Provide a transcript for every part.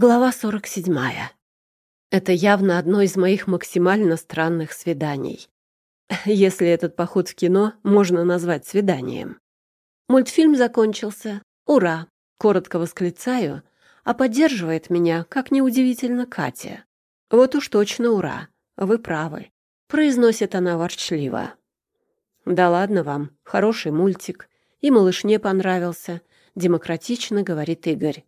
Глава 47. Это явно одно из моих максимально странных свиданий. Если этот поход в кино можно назвать свиданием. Мультфильм закончился. Ура! Коротко восклицаю, а поддерживает меня, как неудивительно, Катя. Вот уж точно ура! Вы правы. Произносит она ворчливо. Да ладно вам, хороший мультик. И малышне понравился. Демократично говорит Игорь.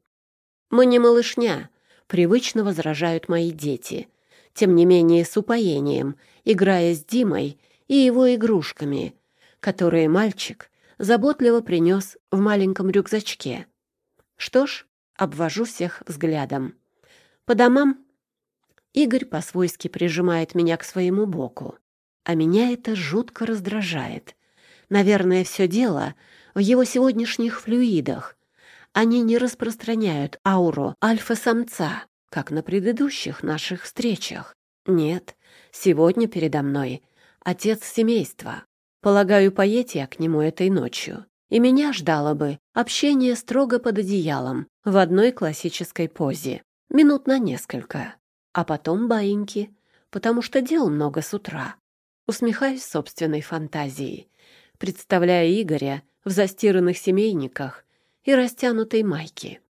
«Мы не малышня», — привычно возражают мои дети. Тем не менее, с упоением, играя с Димой и его игрушками, которые мальчик заботливо принес в маленьком рюкзачке. Что ж, обвожу всех взглядом. По домам Игорь по-свойски прижимает меня к своему боку, а меня это жутко раздражает. Наверное, все дело в его сегодняшних флюидах, они не распространяют ауру альфа-самца, как на предыдущих наших встречах. Нет, сегодня передо мной отец семейства. Полагаю, поедь я к нему этой ночью. И меня ждало бы общение строго под одеялом в одной классической позе. Минут на несколько. А потом баиньки, потому что дел много с утра. Усмехаюсь собственной фантазией, представляя Игоря в застиранных семейниках и растянутой майки.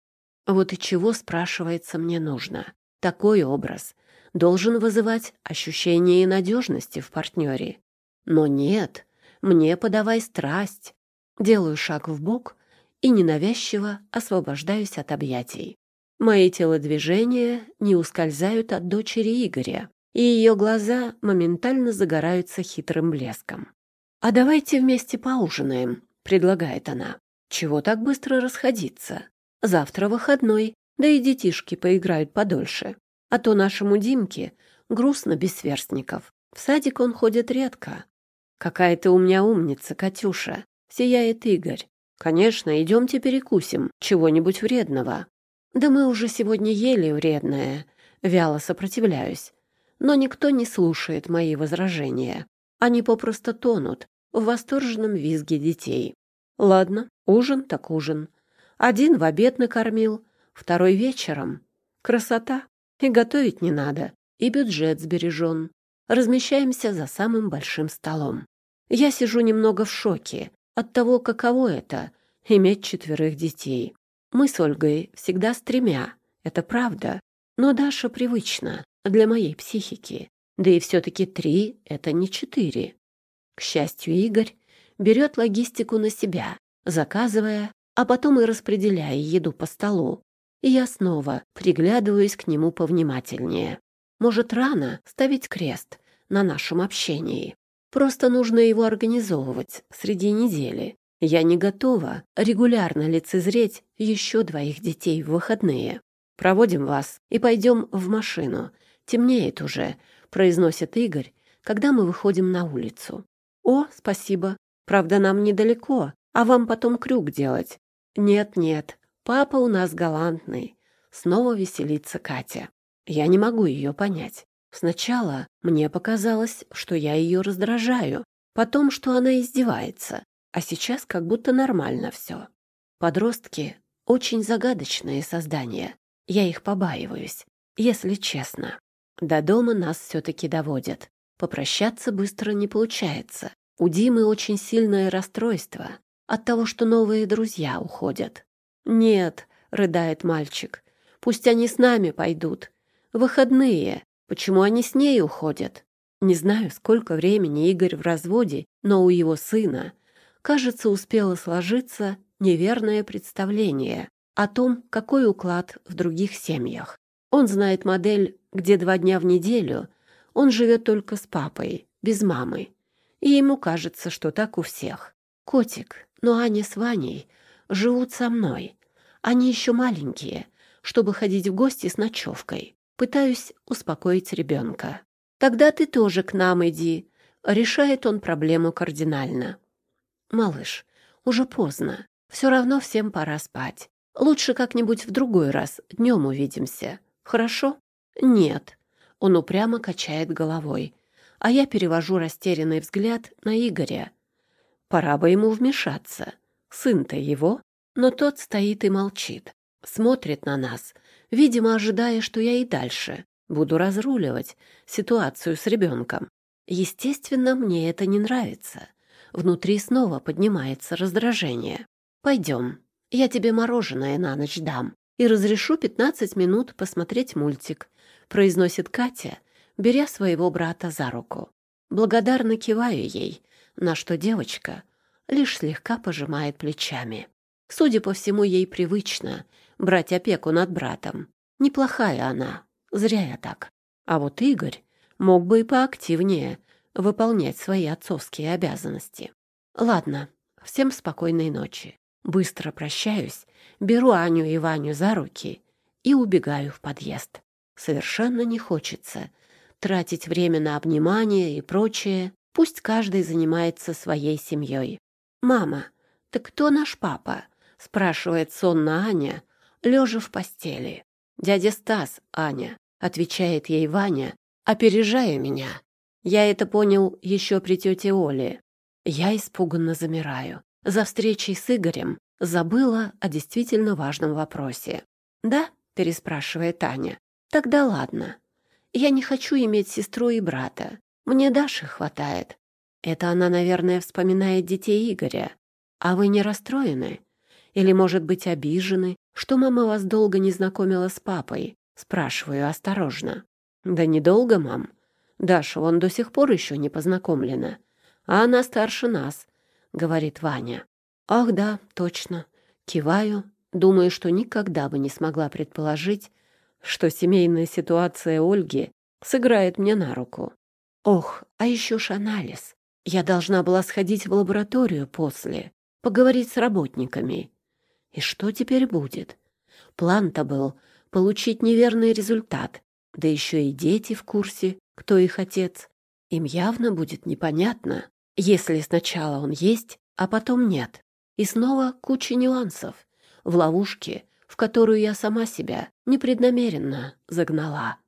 Вот и чего, спрашивается, мне нужно. Такой образ должен вызывать ощущение надежности в партнере. Но нет, мне подавай страсть. Делаю шаг в бок и ненавязчиво освобождаюсь от объятий. Мои телодвижения не ускользают от дочери Игоря, и ее глаза моментально загораются хитрым блеском. «А давайте вместе поужинаем», — предлагает она. Чего так быстро расходиться? Завтра выходной, да и детишки поиграют подольше. А то нашему Димке грустно без сверстников. В садик он ходит редко. Какая ты у меня умница, Катюша, сияет Игорь. Конечно, идемте перекусим чего-нибудь вредного. Да мы уже сегодня ели вредное. Вяло сопротивляюсь. Но никто не слушает мои возражения. Они попросту тонут в восторженном визге детей. Ладно, ужин так ужин. Один в обед накормил, второй вечером. Красота. И готовить не надо, и бюджет сбережен. Размещаемся за самым большим столом. Я сижу немного в шоке от того, каково это — иметь четверых детей. Мы с Ольгой всегда с тремя, это правда. Но Даша привычна для моей психики. Да и все-таки три — это не четыре. К счастью, Игорь берет логистику на себя, заказывая, а потом и распределяя еду по столу. И я снова приглядываюсь к нему повнимательнее. Может, рано ставить крест на нашем общении. Просто нужно его организовывать среди недели. Я не готова регулярно лицезреть еще двоих детей в выходные. Проводим вас и пойдем в машину. Темнеет уже, произносит Игорь, когда мы выходим на улицу. О, спасибо, Правда, нам недалеко, а вам потом крюк делать. Нет-нет, папа у нас галантный. Снова веселится Катя. Я не могу ее понять. Сначала мне показалось, что я ее раздражаю, потом, что она издевается, а сейчас как будто нормально все. Подростки — очень загадочные создания. Я их побаиваюсь, если честно. До дома нас все-таки доводят. Попрощаться быстро не получается. У Димы очень сильное расстройство от того, что новые друзья уходят. «Нет», — рыдает мальчик, — «пусть они с нами пойдут. Выходные. Почему они с ней уходят?» Не знаю, сколько времени Игорь в разводе, но у его сына, кажется, успело сложиться неверное представление о том, какой уклад в других семьях. Он знает модель, где два дня в неделю он живет только с папой, без мамы и ему кажется, что так у всех. Котик, но Аня с Ваней живут со мной. Они еще маленькие, чтобы ходить в гости с ночевкой. Пытаюсь успокоить ребенка. «Тогда ты тоже к нам иди», — решает он проблему кардинально. «Малыш, уже поздно. Все равно всем пора спать. Лучше как-нибудь в другой раз днем увидимся. Хорошо?» «Нет». Он упрямо качает головой а я перевожу растерянный взгляд на Игоря. Пора бы ему вмешаться. Сын-то его, но тот стоит и молчит. Смотрит на нас, видимо, ожидая, что я и дальше буду разруливать ситуацию с ребенком. Естественно, мне это не нравится. Внутри снова поднимается раздражение. «Пойдем, я тебе мороженое на ночь дам и разрешу 15 минут посмотреть мультик», произносит Катя, беря своего брата за руку. Благодарно киваю ей, на что девочка лишь слегка пожимает плечами. Судя по всему, ей привычно брать опеку над братом. Неплохая она, зря я так. А вот Игорь мог бы и поактивнее выполнять свои отцовские обязанности. Ладно, всем спокойной ночи. Быстро прощаюсь, беру Аню и Ваню за руки и убегаю в подъезд. Совершенно не хочется тратить время на обнимание и прочее. Пусть каждый занимается своей семьей. «Мама, так кто наш папа?» — спрашивает сонно Аня, лежа в постели. «Дядя Стас, Аня», — отвечает ей Ваня, опережая меня. Я это понял еще при тете Оле. Я испуганно замираю. За встречей с Игорем забыла о действительно важном вопросе. «Да?» — переспрашивает Таня. «Тогда ладно. Я не хочу иметь сестру и брата. Мне Даши хватает. Это она, наверное, вспоминает детей Игоря. А вы не расстроены? Или, может быть, обижены, что мама вас долго не знакомила с папой?» Спрашиваю осторожно. «Да недолго, мам. Даша вон до сих пор еще не познакомлена. А она старше нас», — говорит Ваня. «Ах да, точно». Киваю, думаю, что никогда бы не смогла предположить, что семейная ситуация Ольги сыграет мне на руку. Ох, а еще ж анализ. Я должна была сходить в лабораторию после, поговорить с работниками. И что теперь будет? План-то был получить неверный результат, да еще и дети в курсе, кто их отец. Им явно будет непонятно, если сначала он есть, а потом нет. И снова куча нюансов в ловушке, в которую я сама себя непреднамеренно загнала.